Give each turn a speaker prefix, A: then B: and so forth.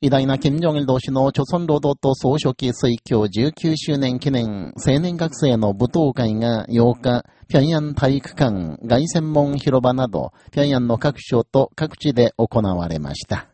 A: 偉大な金正義同士の朝鮮労働党総書記推挙19周年記念青年学生の舞踏会が8日、平安体育館、外専門広場など、平安の各所と各地で行われました。